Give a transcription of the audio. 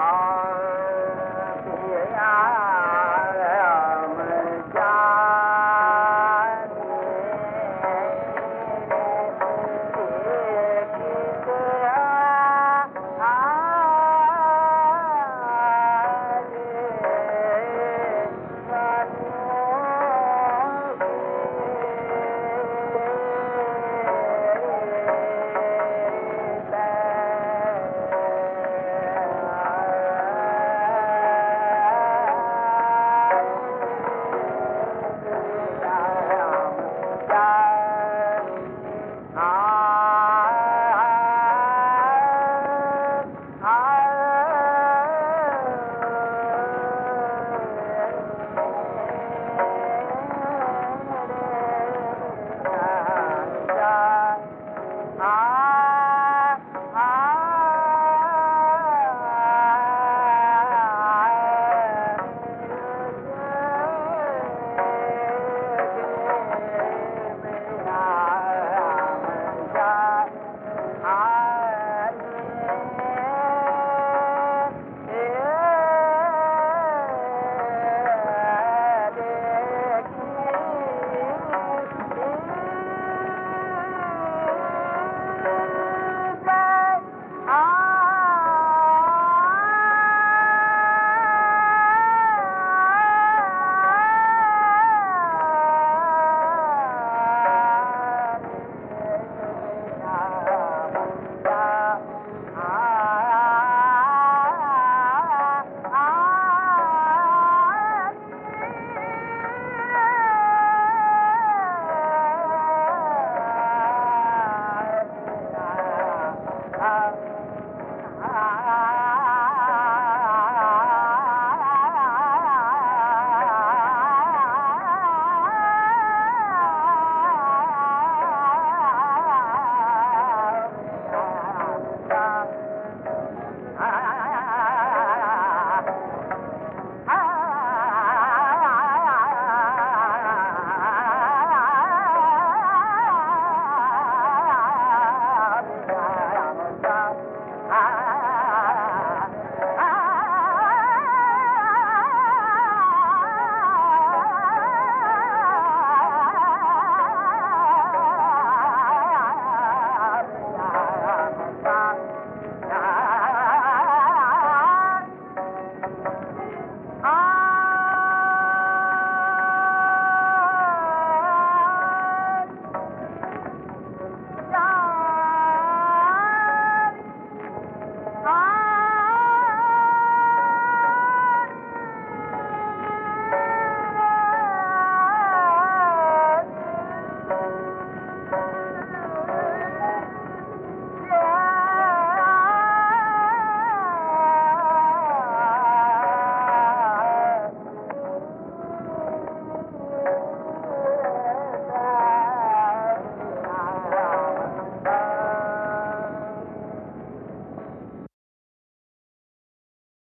Ah.